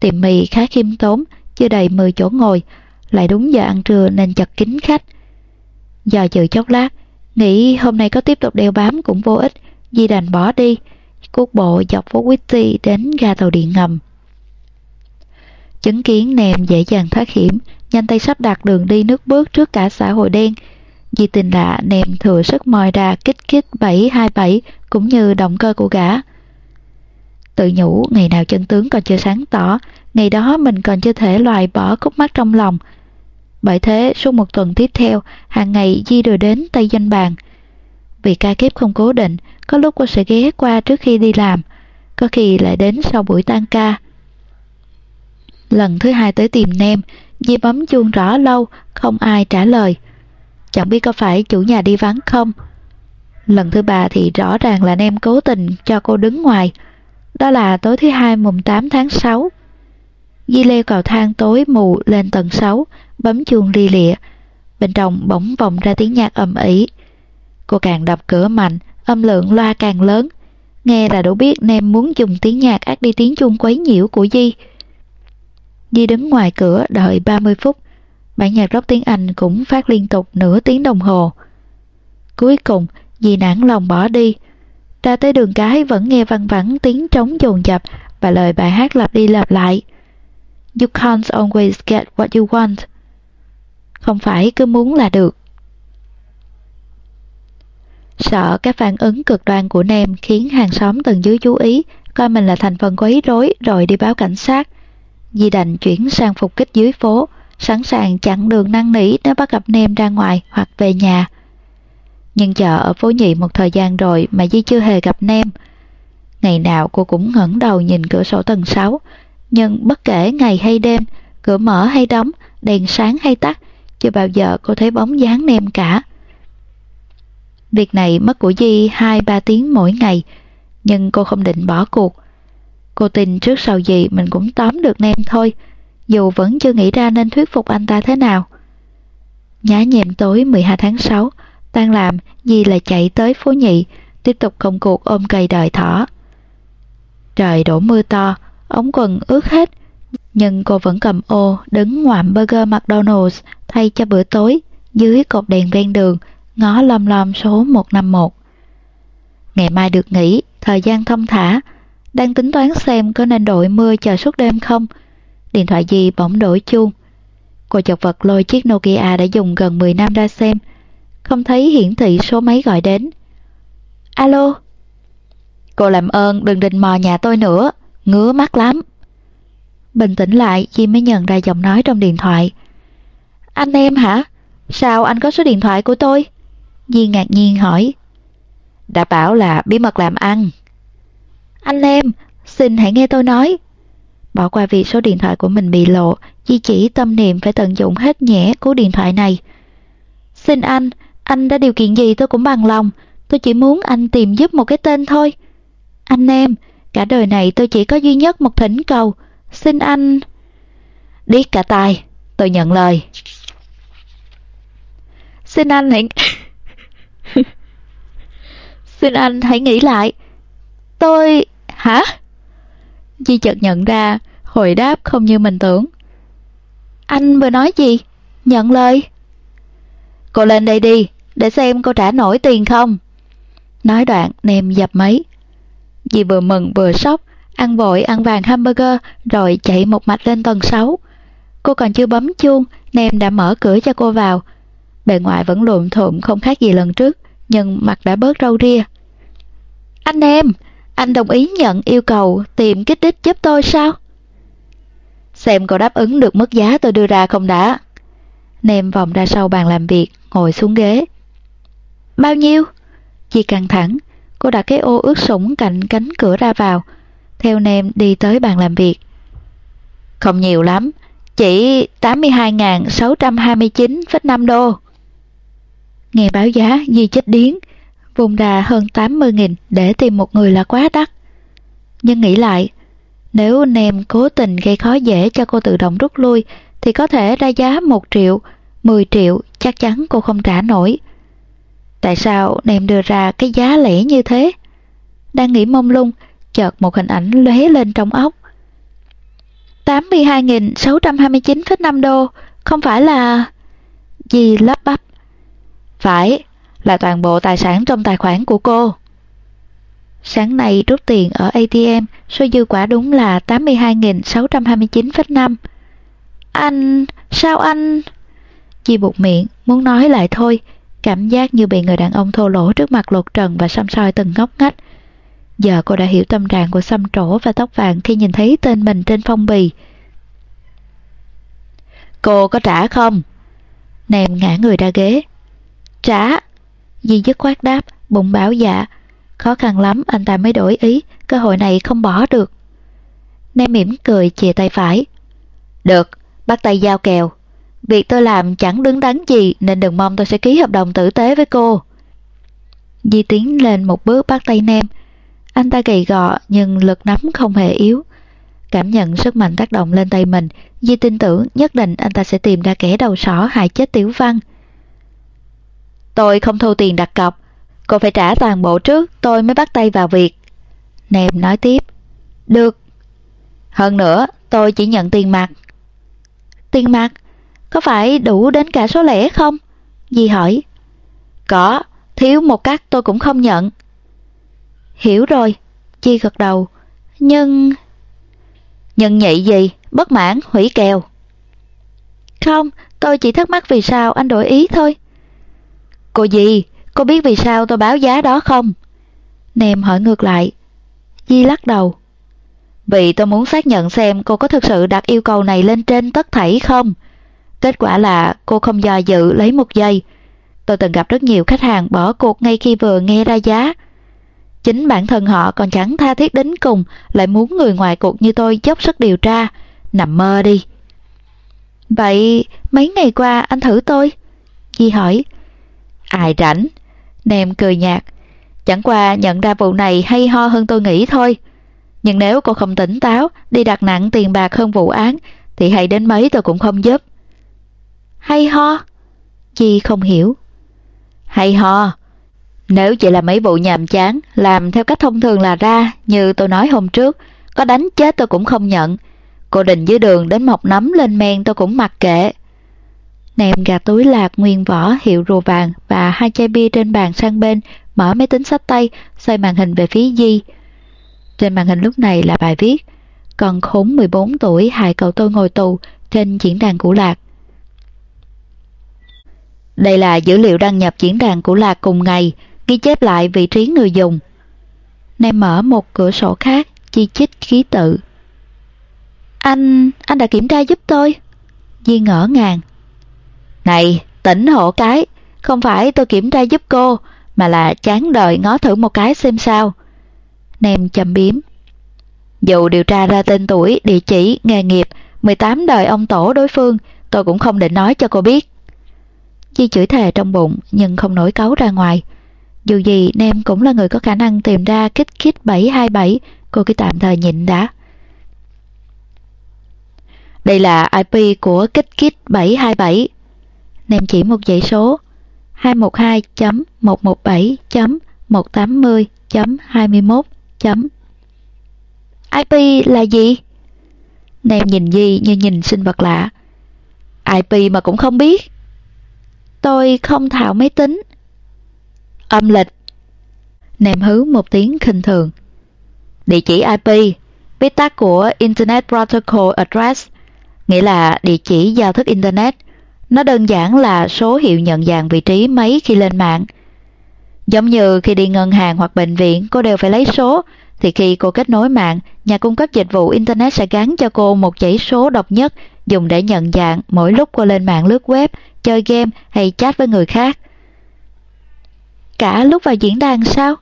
Tiệm mì khá khiêm tốn, chưa đầy 10 chỗ ngồi, lại đúng giờ ăn trưa nên chật kín khách. Do dự chốc lát, nghĩ hôm nay có tiếp tục đeo bám cũng vô ích, Di đành bỏ đi, cuốc bộ dọc phố Whitty đến ga tàu điện ngầm. Chứng kiến nèm dễ dàng thoát hiểm, nhanh tay sắp đặt đường đi nước bước trước cả xã hội đen. Di tình lạ nèm thừa sức moi ra kích kích 727 cũng như động cơ của gã. Tự nhủ ngày nào chân tướng còn chưa sáng tỏ, ngày đó mình còn chưa thể loại bỏ khúc mắt trong lòng. Bởi thế, suốt một tuần tiếp theo, hàng ngày Di đều đến Tây Danh Bàn. Vì ca kiếp không cố định, có lúc cô sẽ ghé qua trước khi đi làm, có khi lại đến sau buổi tan ca. Lần thứ hai tới tìm Nem, Di bấm chuông rõ lâu, không ai trả lời. Chẳng biết có phải chủ nhà đi vắng không? Lần thứ ba thì rõ ràng là Nem cố tình cho cô đứng ngoài. Đó là tối thứ hai mùng 8 tháng 6. Di leo cầu thang tối mù lên tầng 6, bấm chuông ri lịa. Bên trong bỗng vọng ra tiếng nhạc ầm ĩ. Cô càng đập cửa mạnh, âm lượng loa càng lớn. Nghe là đủ biết Nem muốn dùng tiếng nhạc ác đi tiếng chuông quấy nhiễu của Di. Di đứng ngoài cửa đợi 30 phút. Bản nhạc rock tiếng Anh cũng phát liên tục nửa tiếng đồng hồ. Cuối cùng, dì nản lòng bỏ đi. Ra tới đường cái vẫn nghe văng vẳng tiếng trống dồn dập và lời bài hát lặp đi lặp lại. You can't always get what you want. Không phải cứ muốn là được. Sợ các phản ứng cực đoan của Nem khiến hàng xóm tầng dưới chú ý, coi mình là thành phần quấy rối rồi đi báo cảnh sát. Di đành chuyển sang phục kích dưới phố, sẵn sàng chặn đường năn nỉ nếu bắt gặp Nem ra ngoài hoặc về nhà. Nhưng chờ ở phố nhị một thời gian rồi mà Di chưa hề gặp Nem. Ngày nào cô cũng ngẩng đầu nhìn cửa sổ tầng 6, nhưng bất kể ngày hay đêm, cửa mở hay đóng, đèn sáng hay tắt, chưa bao giờ cô thấy bóng dáng Nem cả. Việc này mất của Di 2-3 tiếng mỗi ngày, nhưng cô không định bỏ cuộc. Cô tin trước sau gì mình cũng tóm được Nem thôi, dù vẫn chưa nghĩ ra nên thuyết phục anh ta thế nào. Nhá nhẹm tối 12 tháng 6, tan làm, Di lại chạy tới phố nhị, tiếp tục công cuộc ôm cây đợi thỏ. Trời đổ mưa to, ống quần ướt hết, nhưng cô vẫn cầm ô đứng ngoạm burger McDonald's thay cho bữa tối dưới cột đèn ven đường, ngó lom lom số 151. Ngày mai được nghỉ, thời gian thông thả, đang tính toán xem có nên đội mưa chờ suốt đêm không. Điện thoại gì bỗng đổi chuông. Cô chọc vật lôi chiếc Nokia đã dùng gần 10 năm ra xem, không thấy hiển thị số máy gọi đến. Alo? Cô làm ơn đừng định mò nhà tôi nữa, ngứa mắt lắm. Bình tĩnh lại, Chi mới nhận ra giọng nói trong điện thoại. Anh em hả? Sao anh có số điện thoại của tôi? Di ngạc nhiên hỏi. Đã bảo là bí mật làm ăn. Anh em, xin hãy nghe tôi nói. Bỏ qua việc số điện thoại của mình bị lộ, Di chỉ tâm niệm phải tận dụng hết nhẽ cú điện thoại này. Xin anh, anh đã điều kiện gì tôi cũng bằng lòng, tôi chỉ muốn anh tìm giúp một cái tên thôi. Anh em, cả đời này tôi chỉ có duy nhất một thỉnh cầu, xin anh... Điếc cả tai, tôi nhận lời. Xin anh hãy... xin anh hãy nghĩ lại. Tôi... hả? Di chợt nhận ra, hồi đáp không như mình tưởng. Anh vừa nói gì? Nhận lời. Cô lên đây đi, để xem cô trả nổi tiền không. Nói đoạn, nem dập máy. Di vừa mừng vừa sốc, ăn vội ăn vàng hamburger rồi chạy một mạch lên tầng 6. Cô còn chưa bấm chuông, nem đã mở cửa cho cô vào. Bề ngoài vẫn lộn thộm không khác gì lần trước, nhưng mặt đã bớt râu ria. Anh em, anh đồng ý nhận yêu cầu tìm kích đích giúp tôi sao? Xem cậu đáp ứng được mức giá tôi đưa ra không đã. Nem vòng ra sau bàn làm việc, ngồi xuống ghế. Bao nhiêu? Chị căng thẳng, cô đặt cái ô ướt sũng cạnh cánh cửa ra vào, theo Nem đi tới bàn làm việc. Không nhiều lắm, chỉ 82.629,5 đô. Nghe báo giá Di chết điếng, vùng đà hơn 80.000 để tìm một người là quá đắt. Nhưng nghĩ lại, nếu Nem cố tình gây khó dễ cho cô tự động rút lui thì có thể ra giá 1 triệu, 10 triệu chắc chắn cô không trả nổi. Tại sao Nem đưa ra cái giá lẻ như thế? Đang nghĩ mông lung, chợt một hình ảnh lóe lên trong óc. 82.629,5 đô, không phải là... Gì lắp bắp? Phải, là toàn bộ tài sản trong tài khoản của cô. Sáng nay rút tiền ở ATM, số dư quả đúng là 82.629,5. Anh, sao anh... Chi buộc miệng, muốn nói lại thôi, cảm giác như bị người đàn ông thô lỗ trước mặt lột trần và xăm soi từng ngóc ngách. Giờ cô đã hiểu tâm trạng của xăm trổ và tóc vàng khi nhìn thấy tên mình trên phong bì. Cô có trả không? Nèm ngã người ra ghế. Trả. Di dứt khoát đáp, bụng bảo dạ. Khó khăn lắm anh ta mới đổi ý, cơ hội này không bỏ được. Nam mỉm cười chìa tay phải. Được, bắt tay giao kèo. Việc tôi làm chẳng đứng đắn gì nên đừng mong tôi sẽ ký hợp đồng tử tế với cô. Di tiến lên một bước bắt tay Nam. Anh ta gầy gò nhưng lực nắm không hề yếu. Cảm nhận sức mạnh tác động lên tay mình, Di tin tưởng nhất định anh ta sẽ tìm ra kẻ đầu sỏ hại chết Tiểu Văn. Tôi không thu tiền đặt cọc, cô phải trả toàn bộ trước tôi mới bắt tay vào việc. Nèm nói tiếp. Được. Hơn nữa, tôi chỉ nhận tiền mặt. Tiền mặt? Có phải đủ đến cả số lẻ không? Dì hỏi. Có, thiếu một cắt tôi cũng không nhận. Hiểu rồi, Chi gật đầu. Nhưng... Nhưng nhị gì? Bất mãn, hủy kèo. Không, tôi chỉ thắc mắc vì sao anh đổi ý thôi. Cô gì? Cô biết vì sao tôi báo giá đó không? Nem hỏi ngược lại. Di lắc đầu. Vì tôi muốn xác nhận xem cô có thực sự đặt yêu cầu này lên trên tất thảy không? Kết quả là cô không dò dự lấy một giây. Tôi từng gặp rất nhiều khách hàng bỏ cuộc ngay khi vừa nghe ra giá. Chính bản thân họ còn chẳng tha thiết đến cùng, lại muốn người ngoài cuộc như tôi dốc sức điều tra. Nằm mơ đi. Vậy mấy ngày qua anh thử tôi? Di hỏi. Ai rảnh? Nem cười nhạt. Chẳng qua nhận ra vụ này hay ho hơn tôi nghĩ thôi. Nhưng nếu cô không tỉnh táo, đi đặt nặng tiền bạc hơn vụ án, thì hay đến mấy tôi cũng không giúp. Hay ho? Chi không hiểu. Hay ho. Nếu chỉ là mấy vụ nhàm chán, làm theo cách thông thường là ra, như tôi nói hôm trước, có đánh chết tôi cũng không nhận. Cô đình dưới đường đến mọc nấm lên men tôi cũng mặc kệ. Nèm gạt túi lạc nguyên vỏ hiệu rùa vàng và hai chai bia trên bàn sang bên, mở máy tính sách tay, xoay màn hình về phía Di. Trên màn hình lúc này là bài viết Còn khốn 14 tuổi hại cậu tôi ngồi tù trên diễn đàn của Lạc. Đây là dữ liệu đăng nhập diễn đàn của Lạc cùng ngày, ghi chép lại vị trí người dùng. Nem mở một cửa sổ khác, chi chích khí tự. Anh, anh đã kiểm tra giúp tôi. Di ngỡ ngàng. Này, tỉnh hộ cái, không phải tôi kiểm tra giúp cô, mà là chán đời ngó thử một cái xem sao. Nem châm biếm. Dù điều tra ra tên tuổi, địa chỉ, nghề nghiệp, 18 đời ông tổ đối phương, tôi cũng không định nói cho cô biết. Di chửi thề trong bụng nhưng không nổi cáu ra ngoài. Dù gì Nem cũng là người có khả năng tìm ra kích kích 727, cô cứ tạm thời nhịn đã. Đây là IP của kích kích 727. Nem chỉ một dãy số 212.117.180.21. IP là gì? Nem nhìn Di như nhìn sinh vật lạ. IP mà cũng không biết. Tôi không thạo máy tính. Âm lịch. Nem hứ một tiếng khinh thường. Địa chỉ IP, viết tắt của Internet Protocol Address, nghĩa là địa chỉ giao thức Internet. Nó đơn giản là số hiệu nhận dạng vị trí máy khi lên mạng. Giống như khi đi ngân hàng hoặc bệnh viện, cô đều phải lấy số, thì khi cô kết nối mạng, nhà cung cấp dịch vụ Internet sẽ gắn cho cô một dãy số độc nhất dùng để nhận dạng mỗi lúc cô lên mạng lướt web, chơi game hay chat với người khác. Cả lúc vào diễn đàn sao?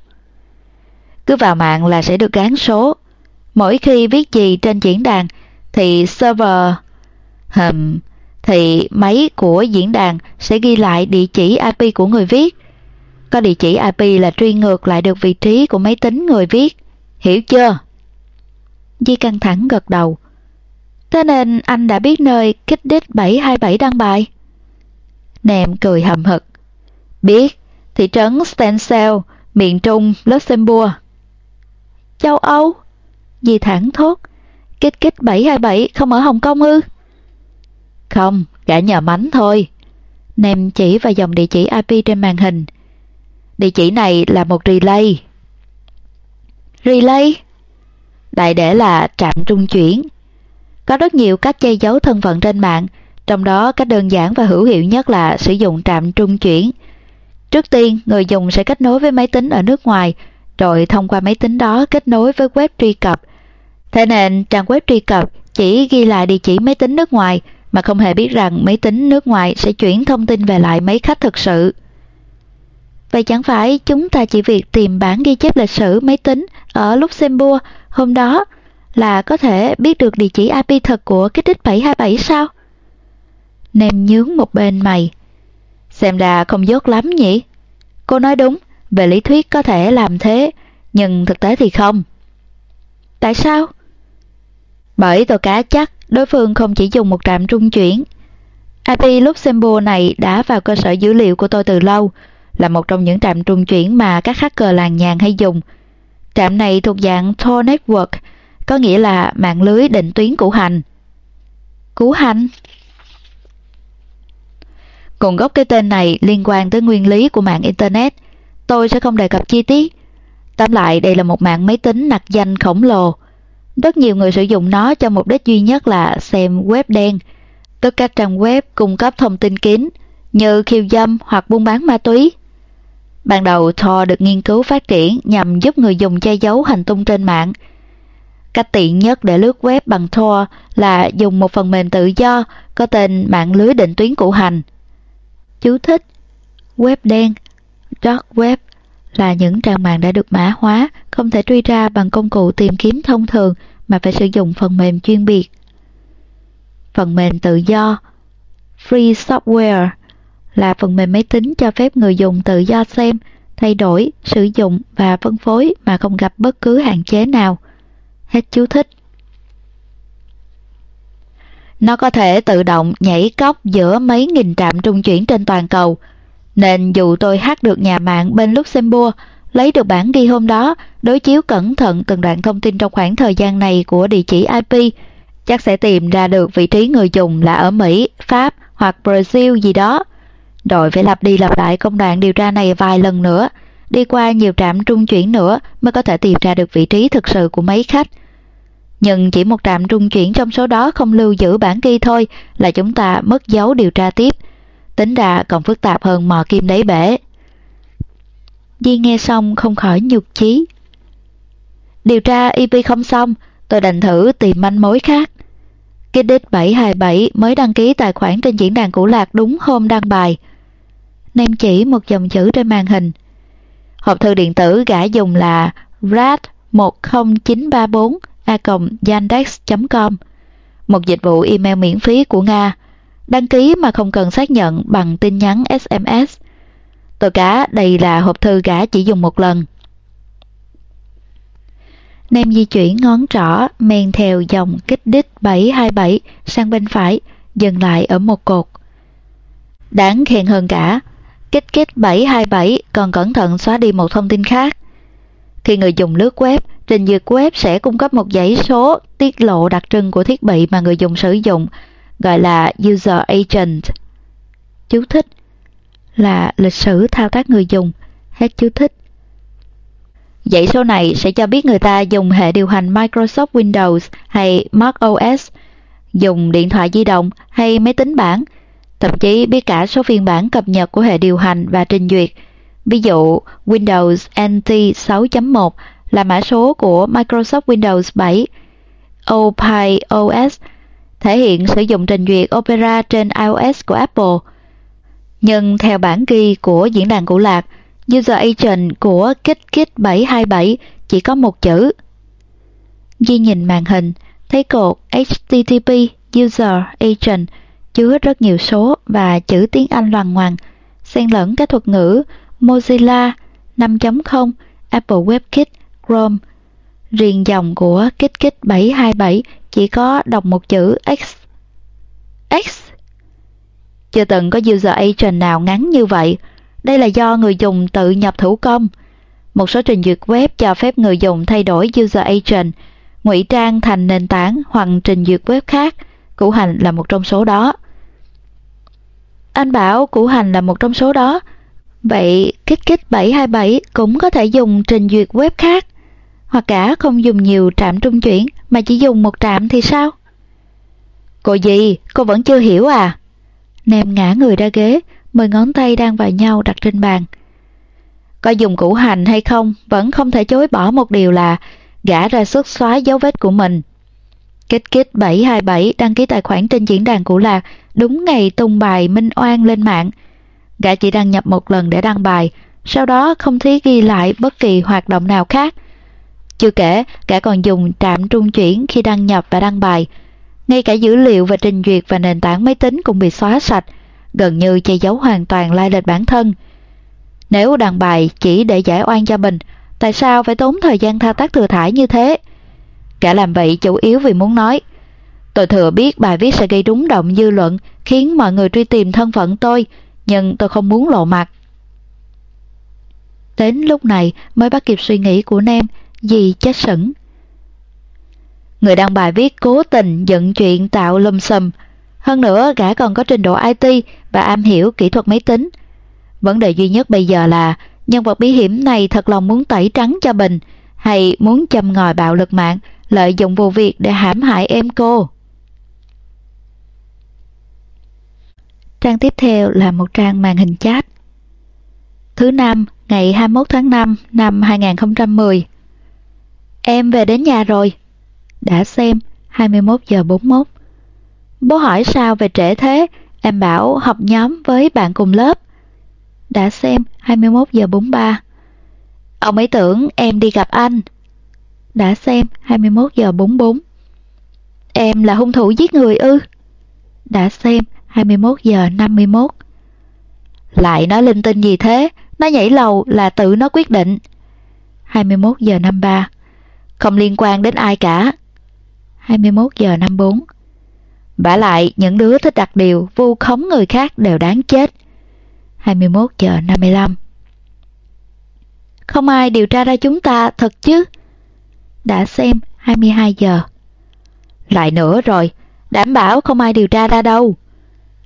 Cứ vào mạng là sẽ được gắn số. Mỗi khi viết gì trên diễn đàn thì server hầm thì máy của diễn đàn sẽ ghi lại địa chỉ IP của người viết. Có địa chỉ IP là truy ngược lại được vị trí của máy tính người viết. Hiểu chưa? Di căng thẳng gật đầu. Thế nên anh đã biết nơi kích đích 727 đăng bài. Nèm cười hầm hực. Biết, thị trấn Stensel, miền trung Luxembourg. Châu Âu? Di thẳng thốt. Kích kích 727 không ở Hồng Kông ư? Không, gã nhờ mánh thôi. nem chỉ vào dòng địa chỉ IP trên màn hình. Địa chỉ này là một relay. Relay? Đại để là trạm trung chuyển. Có rất nhiều cách che giấu thân phận trên mạng, trong đó cách đơn giản và hữu hiệu nhất là sử dụng trạm trung chuyển. Trước tiên, người dùng sẽ kết nối với máy tính ở nước ngoài, rồi thông qua máy tính đó kết nối với web truy cập. Thế nên trang web truy cập chỉ ghi lại địa chỉ máy tính nước ngoài mà không hề biết rằng máy tính nước ngoài sẽ chuyển thông tin về lại máy khách thực sự. Vậy chẳng phải chúng ta chỉ việc tìm bản ghi chép lịch sử máy tính ở Luxembourg hôm đó là có thể biết được địa chỉ IP thật của kích thích 727 sao? Nem nhướng một bên mày. Xem ra không dốt lắm nhỉ? Cô nói đúng, về lý thuyết có thể làm thế, nhưng thực tế thì không. Tại sao? Bởi tôi cá chắc đối phương không chỉ dùng một trạm trung chuyển. IP Luxembourg này đã vào cơ sở dữ liệu của tôi từ lâu, là một trong những trạm trung chuyển mà các hacker làng nhàn hay dùng. Trạm này thuộc dạng Tor Network, có nghĩa là mạng lưới định tuyến củ hành. Củ hành? Cùng gốc cái tên này liên quan tới nguyên lý của mạng Internet, tôi sẽ không đề cập chi tiết. Tóm lại đây là một mạng máy tính nặc danh khổng lồ. Rất nhiều người sử dụng nó cho mục đích duy nhất là xem web đen, tức các trang web cung cấp thông tin kín như khiêu dâm hoặc buôn bán ma túy. Ban đầu Tor được nghiên cứu phát triển nhằm giúp người dùng che giấu hành tung trên mạng. Cách tiện nhất để lướt web bằng Tor là dùng một phần mềm tự do có tên mạng lưới định tuyến cụ hành. Chú thích Web đen Dark Web là những trang mạng đã được mã hóa, không thể truy ra bằng công cụ tìm kiếm thông thường mà phải sử dụng phần mềm chuyên biệt. Phần mềm tự do Free Software là phần mềm máy tính cho phép người dùng tự do xem, thay đổi, sử dụng và phân phối mà không gặp bất cứ hạn chế nào. Hết chú thích. Nó có thể tự động nhảy cóc giữa mấy nghìn trạm trung chuyển trên toàn cầu, nên dù tôi hát được nhà mạng bên Luxembourg, lấy được bản ghi hôm đó, đối chiếu cẩn thận từng đoạn thông tin trong khoảng thời gian này của địa chỉ IP, chắc sẽ tìm ra được vị trí người dùng là ở Mỹ, Pháp hoặc Brazil gì đó. Đội phải lặp đi lặp lại công đoạn điều tra này vài lần nữa, đi qua nhiều trạm trung chuyển nữa mới có thể tìm ra được vị trí thực sự của mấy khách. Nhưng chỉ một trạm trung chuyển trong số đó không lưu giữ bản ghi thôi là chúng ta mất dấu điều tra tiếp. Tính ra còn phức tạp hơn mò kim đáy bể. Di nghe xong không khỏi nhục chí. Điều tra IP không xong, tôi đành thử tìm manh mối khác. Kidit 727 mới đăng ký tài khoản trên diễn đàn cũ lạc đúng hôm đăng bài. Nem chỉ một dòng chữ trên màn hình. Hộp thư điện tử gã dùng là rat 10934 a yandex.com một dịch vụ email miễn phí của Nga. Đăng ký mà không cần xác nhận bằng tin nhắn SMS. Tôi cá đây là hộp thư gã chỉ dùng một lần. Nem di chuyển ngón trỏ men theo dòng kích đích 727 sang bên phải, dừng lại ở một cột. Đáng khen hơn cả, kích kích 727 còn cẩn thận xóa đi một thông tin khác. Khi người dùng lướt web, trình duyệt web sẽ cung cấp một dãy số tiết lộ đặc trưng của thiết bị mà người dùng sử dụng, gọi là User Agent. Chú thích là lịch sử thao tác người dùng. Hết chú thích. Dãy số này sẽ cho biết người ta dùng hệ điều hành Microsoft Windows hay Mac OS, dùng điện thoại di động hay máy tính bảng, thậm chí biết cả số phiên bản cập nhật của hệ điều hành và trình duyệt. Ví dụ, Windows NT 6.1 là mã số của Microsoft Windows 7, OPI OS thể hiện sử dụng trình duyệt Opera trên iOS của Apple. Nhưng theo bản ghi của diễn đàn cũ lạc, User Agent của KitKit 727 chỉ có một chữ. Di nhìn màn hình, thấy cột HTTP User Agent chứa rất nhiều số và chữ tiếng Anh loằng ngoằng, xen lẫn các thuật ngữ Mozilla 5.0, Apple WebKit, Chrome. Riêng dòng của KitKit 727 chỉ có đọc một chữ X. X? Chưa từng có user agent nào ngắn như vậy. Đây là do người dùng tự nhập thủ công. Một số trình duyệt web cho phép người dùng thay đổi user agent, ngụy trang thành nền tảng hoặc trình duyệt web khác. Củ hành là một trong số đó. Anh bảo củ hành là một trong số đó. Vậy kích kích 727 cũng có thể dùng trình duyệt web khác. Hoặc cả không dùng nhiều trạm trung chuyển mà chỉ dùng một trạm thì sao? Cô gì, cô vẫn chưa hiểu à? Nem ngã người ra ghế, mười ngón tay đang vào nhau đặt trên bàn. Có dùng củ hành hay không, vẫn không thể chối bỏ một điều là gã ra sức xóa dấu vết của mình. Kích kích 727 đăng ký tài khoản trên diễn đàn cũ lạc đúng ngày tung bài minh oan lên mạng. Gã chỉ đăng nhập một lần để đăng bài, sau đó không thấy ghi lại bất kỳ hoạt động nào khác. Chưa kể, gã còn dùng trạm trung chuyển khi đăng nhập và đăng bài. Ngay cả dữ liệu và trình duyệt và nền tảng máy tính cũng bị xóa sạch, gần như che giấu hoàn toàn lai lịch bản thân. Nếu đăng bài chỉ để giải oan cho mình, tại sao phải tốn thời gian thao tác thừa thải như thế? Cả làm vậy chủ yếu vì muốn nói, Tôi thừa biết bài viết sẽ gây rúng động dư luận, khiến mọi người truy tìm thân phận tôi, nhưng tôi không muốn lộ mặt. Đến lúc này mới bắt kịp suy nghĩ của Nem, dì chết sững. Người đăng bài viết cố tình dựng chuyện tạo lùm xùm. Hơn nữa, gã còn có trình độ IT và am hiểu kỹ thuật máy tính. Vấn đề duy nhất bây giờ là nhân vật bí hiểm này thật lòng muốn tẩy trắng cho Bình hay muốn châm ngòi bạo lực mạng, lợi dụng vụ việc để hãm hại em cô. Trang tiếp theo là một trang màn hình chat. Thứ năm, ngày 21 tháng 5 năm 2010. Em về đến nhà rồi. Đã xem, 21 giờ 41. Bố hỏi sao về trễ thế, em bảo học nhóm với bạn cùng lớp. Đã xem, 21 giờ 43. Ông ấy tưởng em đi gặp anh. Đã xem, 21 giờ 44. Em là hung thủ giết người ư? Đã xem, 21 giờ 51. Lại nói linh tinh gì thế, nó nhảy lầu là tự nó quyết định. 21 giờ 53. Không liên quan đến ai cả. 21 giờ 54. Bả lại, những đứa thích đặt điều vu khống người khác đều đáng chết. 21 giờ 55. Không ai điều tra ra chúng ta thật chứ? Đã xem 22 giờ. Lại nữa rồi, đảm bảo không ai điều tra ra đâu.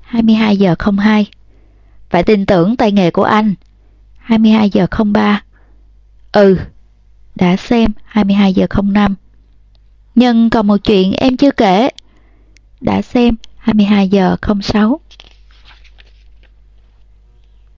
22 giờ 02. Phải tin tưởng tay nghề của anh. 22 giờ 03. Ừ, đã xem 22 giờ 05. Nhưng còn một chuyện em chưa kể. Đã xem 22 giờ 06.